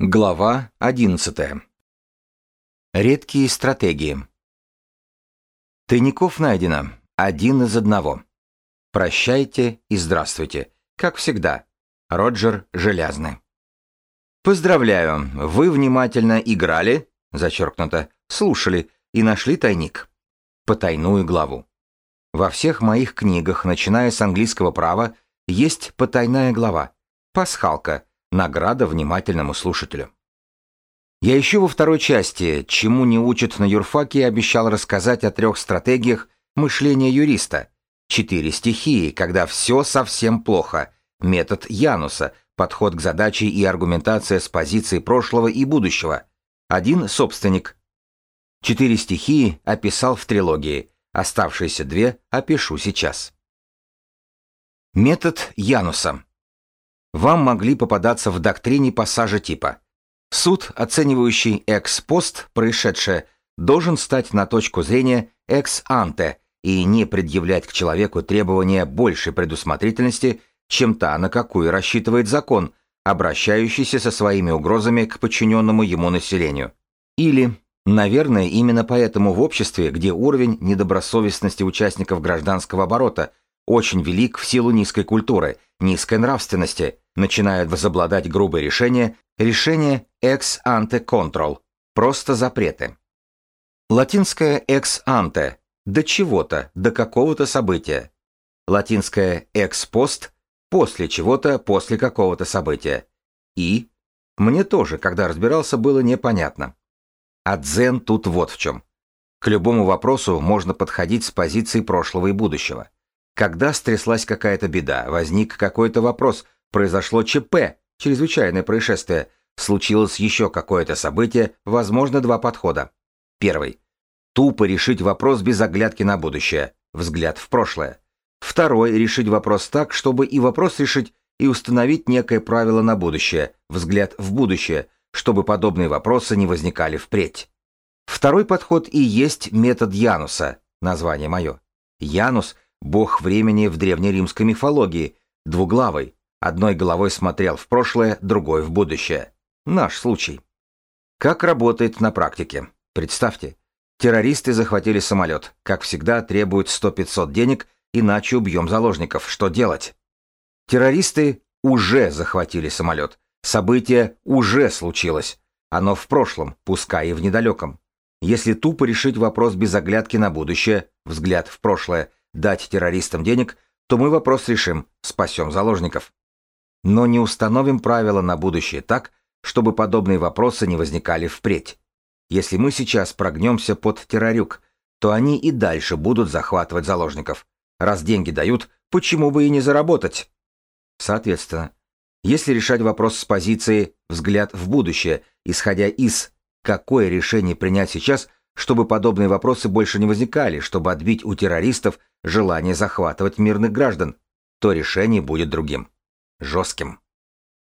Глава 11. Редкие стратегии. Тайников найдено. Один из одного. Прощайте и здравствуйте. Как всегда. Роджер Желязный. Поздравляю, вы внимательно играли, зачеркнуто, слушали и нашли тайник. Потайную главу. Во всех моих книгах, начиная с английского права, есть потайная глава. Пасхалка – Награда внимательному слушателю. Я еще во второй части «Чему не учат на юрфаке» обещал рассказать о трех стратегиях мышления юриста. Четыре стихии, когда все совсем плохо. Метод Януса, подход к задаче и аргументация с позиции прошлого и будущего. Один собственник. Четыре стихии описал в трилогии. Оставшиеся две опишу сейчас. Метод Януса вам могли попадаться в доктрине пассажа типа. Суд, оценивающий экс-пост происшедшее, должен стать на точку зрения экс-анте и не предъявлять к человеку требования большей предусмотрительности, чем та, на какую рассчитывает закон, обращающийся со своими угрозами к подчиненному ему населению. Или, наверное, именно поэтому в обществе, где уровень недобросовестности участников гражданского оборота – очень велик в силу низкой культуры, низкой нравственности, начинают возобладать грубые решения, решения ex-ante control, просто запреты. Латинское ex-ante – до чего-то, до какого-то события. Латинское ex-post – после чего-то, после какого-то события. И мне тоже, когда разбирался, было непонятно. А дзен тут вот в чем. К любому вопросу можно подходить с позиции прошлого и будущего. Когда стряслась какая-то беда, возник какой-то вопрос, произошло ЧП, чрезвычайное происшествие, случилось еще какое-то событие, возможно, два подхода. Первый. Тупо решить вопрос без оглядки на будущее, взгляд в прошлое. Второй. Решить вопрос так, чтобы и вопрос решить, и установить некое правило на будущее, взгляд в будущее, чтобы подобные вопросы не возникали впредь. Второй подход и есть метод Януса, название мое. Янус – Бог времени в древнеримской мифологии, двуглавый, одной головой смотрел в прошлое, другой в будущее. Наш случай. Как работает на практике? Представьте, террористы захватили самолет, как всегда требуют 100-500 денег, иначе убьем заложников, что делать? Террористы уже захватили самолет, событие уже случилось, оно в прошлом, пускай и в недалеком. Если тупо решить вопрос без оглядки на будущее, взгляд в прошлое, дать террористам денег, то мы вопрос решим, спасем заложников. Но не установим правила на будущее так, чтобы подобные вопросы не возникали впредь. Если мы сейчас прогнемся под террорюк, то они и дальше будут захватывать заложников. Раз деньги дают, почему бы и не заработать? Соответственно, если решать вопрос с позиции «взгляд в будущее», исходя из «какое решение принять сейчас», чтобы подобные вопросы больше не возникали, чтобы отбить у террористов желание захватывать мирных граждан, то решение будет другим. Жестким.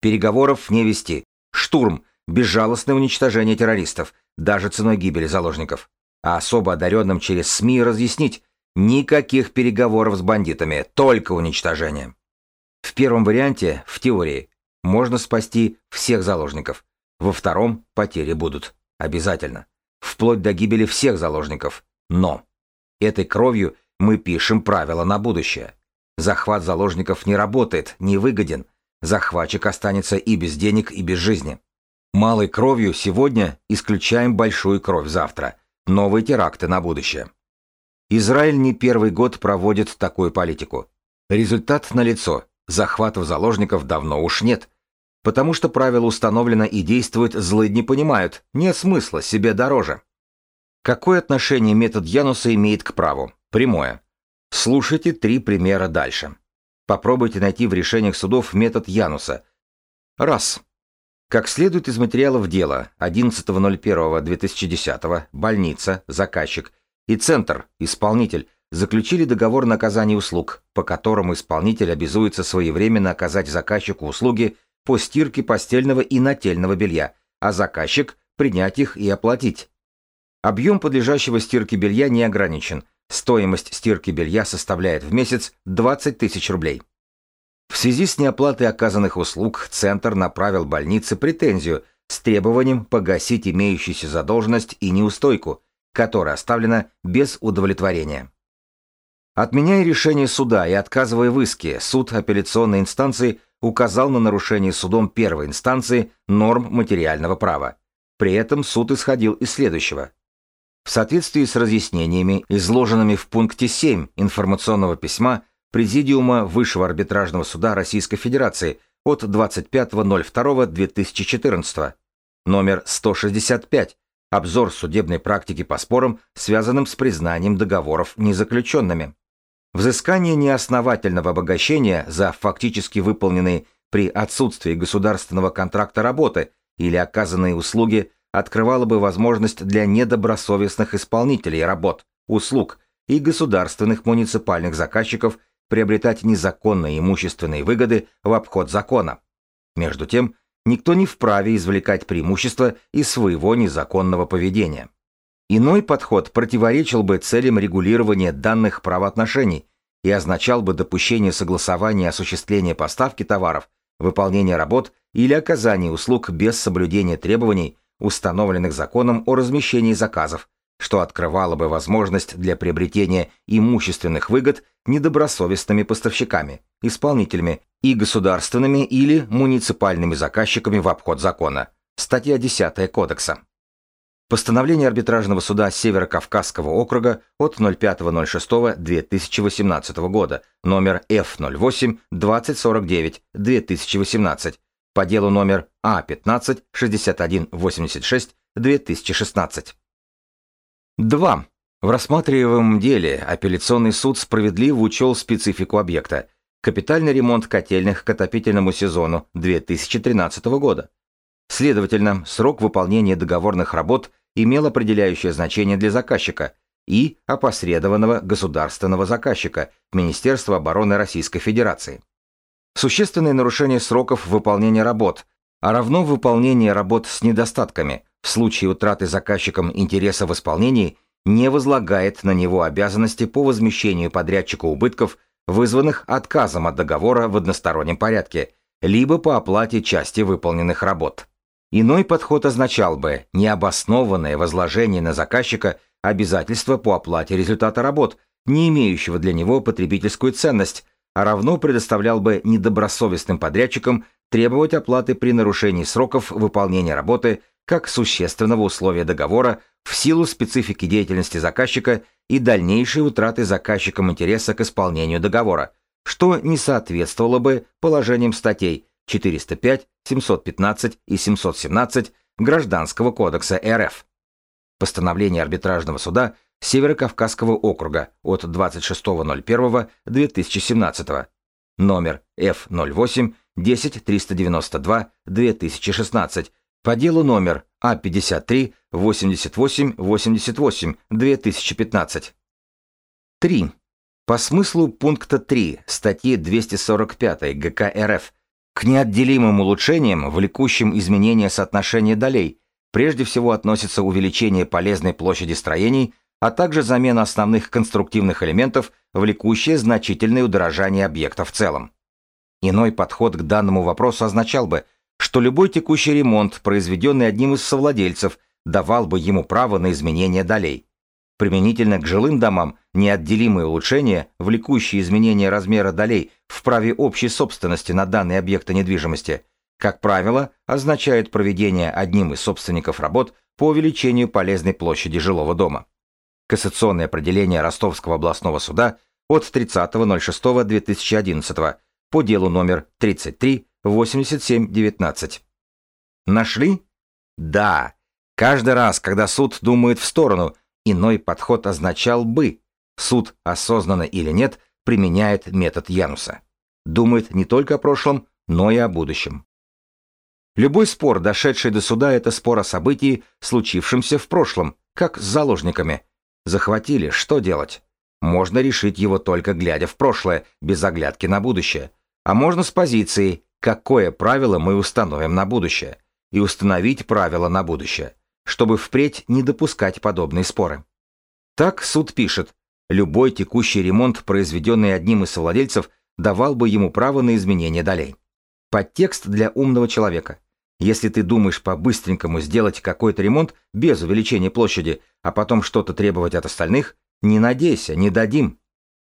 Переговоров не вести. Штурм. Безжалостное уничтожение террористов, даже ценой гибели заложников. А особо одаренным через СМИ разъяснить. Никаких переговоров с бандитами, только уничтожение. В первом варианте, в теории, можно спасти всех заложников. Во втором потери будут. Обязательно вплоть до гибели всех заложников. Но этой кровью мы пишем правила на будущее. Захват заложников не работает, не выгоден. Захватчик останется и без денег, и без жизни. Малой кровью сегодня исключаем большую кровь завтра. Новые теракты на будущее. Израиль не первый год проводит такую политику. Результат налицо. Захватов заложников давно уж нет. Потому что правило установлено и действует, злые не понимают, нет смысла, себе дороже. Какое отношение метод Януса имеет к праву? Прямое. Слушайте три примера дальше. Попробуйте найти в решениях судов метод Януса. Раз. Как следует из материалов дела 11.01.2010, больница, заказчик и центр, исполнитель, заключили договор на оказание услуг, по которому исполнитель обязуется своевременно оказать заказчику услуги – по стирке постельного и нательного белья, а заказчик – принять их и оплатить. Объем подлежащего стирке белья не ограничен. Стоимость стирки белья составляет в месяц 20 тысяч рублей. В связи с неоплатой оказанных услуг Центр направил больнице претензию с требованием погасить имеющуюся задолженность и неустойку, которая оставлена без удовлетворения. Отменяя решение суда и отказывая в иске, суд апелляционной инстанции – указал на нарушение судом первой инстанции норм материального права. При этом суд исходил из следующего. В соответствии с разъяснениями, изложенными в пункте 7 информационного письма Президиума Высшего арбитражного суда Российской Федерации от 25.02.2014, номер 165, обзор судебной практики по спорам, связанным с признанием договоров незаключенными. Взыскание неосновательного обогащения за фактически выполненные при отсутствии государственного контракта работы или оказанные услуги открывало бы возможность для недобросовестных исполнителей работ, услуг и государственных муниципальных заказчиков приобретать незаконные имущественные выгоды в обход закона. Между тем, никто не вправе извлекать преимущество из своего незаконного поведения. Иной подход противоречил бы целям регулирования данных правоотношений и означал бы допущение согласования осуществления поставки товаров, выполнения работ или оказания услуг без соблюдения требований, установленных законом о размещении заказов, что открывало бы возможность для приобретения имущественных выгод недобросовестными поставщиками, исполнителями и государственными или муниципальными заказчиками в обход закона. Статья 10 Кодекса. Постановление арбитражного суда Северо-Кавказского округа от 05.06.2018 года, номер F08-2049-2018, по делу номер А15-6186-2016. 2. В рассматриваемом деле апелляционный суд справедливо учел специфику объекта – капитальный ремонт котельных к отопительному сезону 2013 года – Следовательно, срок выполнения договорных работ имел определяющее значение для заказчика и опосредованного государственного заказчика Министерства обороны Российской Федерации. Существенное нарушение сроков выполнения работ, а равно выполнение работ с недостатками в случае утраты заказчиком интереса в исполнении не возлагает на него обязанности по возмещению подрядчику убытков, вызванных отказом от договора в одностороннем порядке, либо по оплате части выполненных работ. Иной подход означал бы необоснованное возложение на заказчика обязательства по оплате результата работ, не имеющего для него потребительскую ценность, а равно предоставлял бы недобросовестным подрядчикам требовать оплаты при нарушении сроков выполнения работы как существенного условия договора в силу специфики деятельности заказчика и дальнейшей утраты заказчиком интереса к исполнению договора, что не соответствовало бы положениям статей 405, 715 и 717 Гражданского кодекса РФ. Постановление арбитражного суда Северокавказского округа от 26.01.2017, номер F08 10392 2016 по делу номер А53 88 88 2015. 3. По смыслу пункта 3 статьи 245 ГК РФ к неотделимым улучшениям, влекущим изменения соотношения долей, прежде всего относится увеличение полезной площади строений, а также замена основных конструктивных элементов, влекущие значительное удорожание объекта в целом. Иной подход к данному вопросу означал бы, что любой текущий ремонт, произведенный одним из совладельцев, давал бы ему право на изменение долей. Применительно к жилым домам неотделимые улучшения, влекущие изменения размера долей в праве общей собственности на данные объекты недвижимости, как правило, означает проведение одним из собственников работ по увеличению полезной площади жилого дома. Кассационное определение Ростовского областного суда от 30.06.2011 по делу номер 338719. Нашли? Да. Каждый раз, когда суд думает в сторону иной подход означал бы, суд, осознанно или нет, применяет метод Януса. Думает не только о прошлом, но и о будущем. Любой спор, дошедший до суда, это спор о событии, случившемся в прошлом, как с заложниками. Захватили, что делать? Можно решить его только глядя в прошлое, без оглядки на будущее. А можно с позиции, какое правило мы установим на будущее, и установить правило на будущее чтобы впредь не допускать подобные споры. Так суд пишет, любой текущий ремонт, произведенный одним из владельцев, давал бы ему право на изменение долей. Подтекст для умного человека. Если ты думаешь по-быстренькому сделать какой-то ремонт без увеличения площади, а потом что-то требовать от остальных, не надейся, не дадим.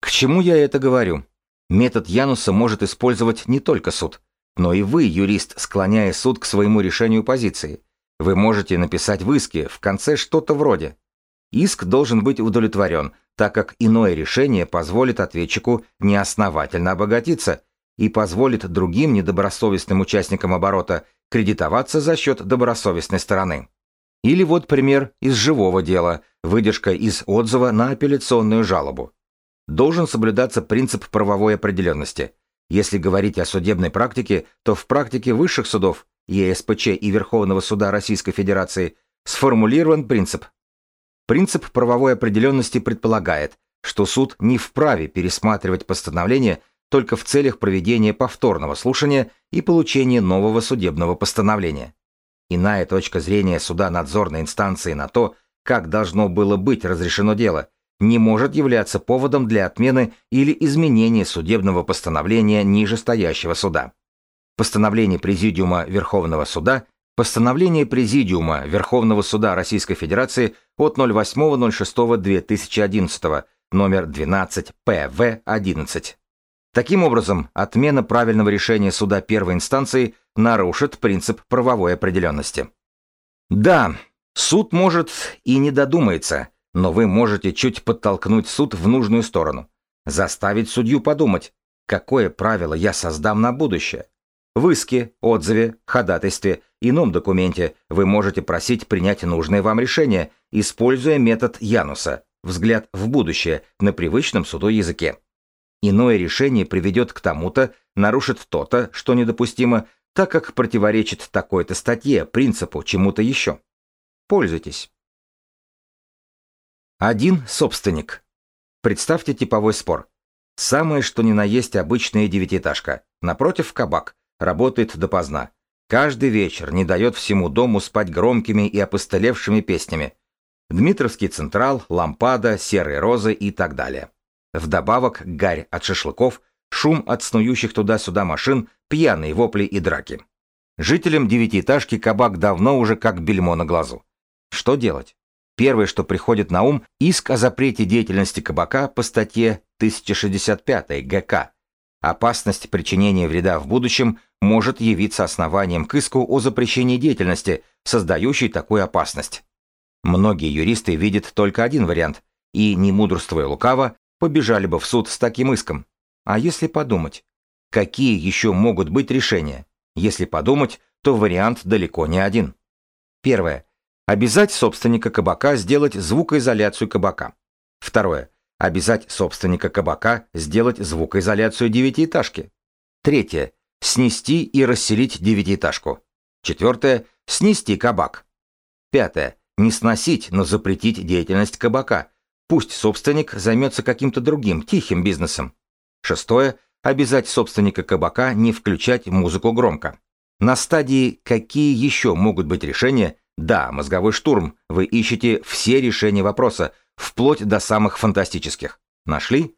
К чему я это говорю? Метод Януса может использовать не только суд, но и вы, юрист, склоняя суд к своему решению позиции – вы можете написать в иске в конце что-то вроде Иск должен быть удовлетворен, так как иное решение позволит ответчику неосновательно обогатиться и позволит другим недобросовестным участникам оборота кредитоваться за счет добросовестной стороны. Или вот пример из живого дела, выдержка из отзыва на апелляционную жалобу. Должен соблюдаться принцип правовой определенности. Если говорить о судебной практике, то в практике высших судов ЕСПЧ и Верховного суда Российской Федерации сформулирован принцип. Принцип правовой определенности предполагает, что суд не вправе пересматривать постановление только в целях проведения повторного слушания и получения нового судебного постановления. Иная точка зрения суда надзорной инстанции на то, как должно было быть разрешено дело, не может являться поводом для отмены или изменения судебного постановления нижестоящего суда постановление Президиума Верховного Суда, постановление Президиума Верховного Суда Российской Федерации от 08.06.2011, номер 12 ПВ-11. Таким образом, отмена правильного решения суда первой инстанции нарушит принцип правовой определенности. Да, суд может и не додумается, но вы можете чуть подтолкнуть суд в нужную сторону, заставить судью подумать, какое правило я создам на будущее, в иске, отзыве, ходатайстве, ином документе вы можете просить принять нужное вам решение, используя метод Януса – взгляд в будущее на привычном суду языке. Иное решение приведет к тому-то, нарушит то-то, что недопустимо, так как противоречит такой-то статье, принципу, чему-то еще. Пользуйтесь. Один собственник. Представьте типовой спор. Самое что ни на есть обычная девятиэтажка. Напротив – кабак работает допоздна. Каждый вечер не дает всему дому спать громкими и опостылевшими песнями. Дмитровский Централ, Лампада, Серые Розы и так далее. Вдобавок гарь от шашлыков, шум от снующих туда-сюда машин, пьяные вопли и драки. Жителям девятиэтажки кабак давно уже как бельмо на глазу. Что делать? Первое, что приходит на ум, иск о запрете деятельности кабака по статье 1065 ГК. Опасность причинения вреда в будущем может явиться основанием к иску о запрещении деятельности, создающей такую опасность. Многие юристы видят только один вариант, и, не мудрствуя лукаво, побежали бы в суд с таким иском. А если подумать? Какие еще могут быть решения? Если подумать, то вариант далеко не один. Первое. Обязать собственника кабака сделать звукоизоляцию кабака. Второе. Обязать собственника кабака сделать звукоизоляцию девятиэтажки. Третье Снести и расселить девятиэтажку. Четвертое. Снести кабак. Пятое. Не сносить, но запретить деятельность кабака. Пусть собственник займется каким-то другим, тихим бизнесом. Шестое. Обязать собственника кабака не включать музыку громко. На стадии «Какие еще могут быть решения?» Да, мозговой штурм. Вы ищете все решения вопроса, вплоть до самых фантастических. Нашли?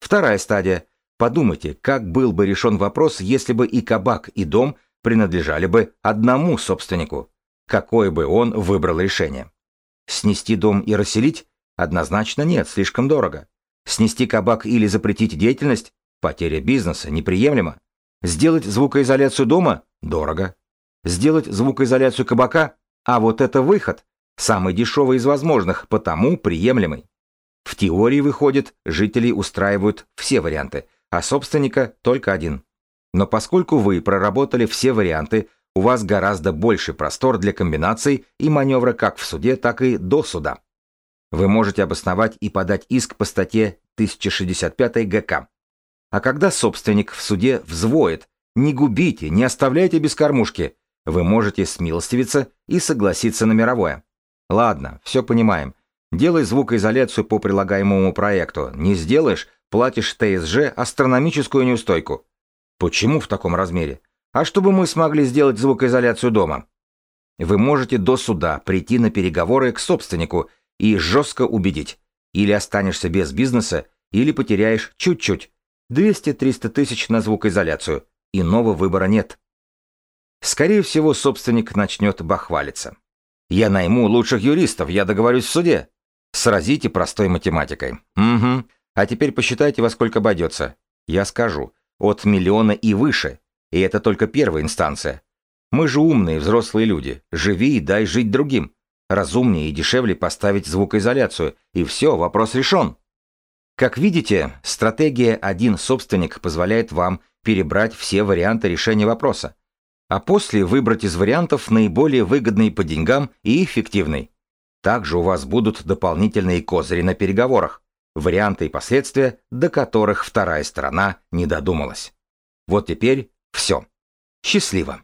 Вторая стадия. Подумайте, как был бы решен вопрос, если бы и кабак, и дом принадлежали бы одному собственнику? Какое бы он выбрал решение? Снести дом и расселить? Однозначно нет, слишком дорого. Снести кабак или запретить деятельность? Потеря бизнеса неприемлема. Сделать звукоизоляцию дома? Дорого. Сделать звукоизоляцию кабака? А вот это выход. Самый дешевый из возможных, потому приемлемый. В теории выходит, жители устраивают все варианты – а собственника только один. Но поскольку вы проработали все варианты, у вас гораздо больше простор для комбинаций и маневра как в суде, так и до суда. Вы можете обосновать и подать иск по статье 1065 ГК. А когда собственник в суде взвоет, не губите, не оставляйте без кормушки, вы можете смилостивиться и согласиться на мировое. Ладно, все понимаем. Делай звукоизоляцию по прилагаемому проекту. Не сделаешь, платишь ТСЖ астрономическую неустойку. Почему в таком размере? А чтобы мы смогли сделать звукоизоляцию дома? Вы можете до суда прийти на переговоры к собственнику и жестко убедить. Или останешься без бизнеса, или потеряешь чуть-чуть. 200-300 тысяч на звукоизоляцию. Иного выбора нет. Скорее всего, собственник начнет бахвалиться. Я найму лучших юристов, я договорюсь в суде. Сразите простой математикой. Угу. А теперь посчитайте, во сколько обойдется. Я скажу, от миллиона и выше. И это только первая инстанция. Мы же умные, взрослые люди. Живи и дай жить другим. Разумнее и дешевле поставить звукоизоляцию. И все, вопрос решен. Как видите, стратегия «один собственник» позволяет вам перебрать все варианты решения вопроса, а после выбрать из вариантов наиболее выгодный по деньгам и эффективный. Также у вас будут дополнительные козыри на переговорах варианты и последствия, до которых вторая сторона не додумалась. Вот теперь все. Счастливо!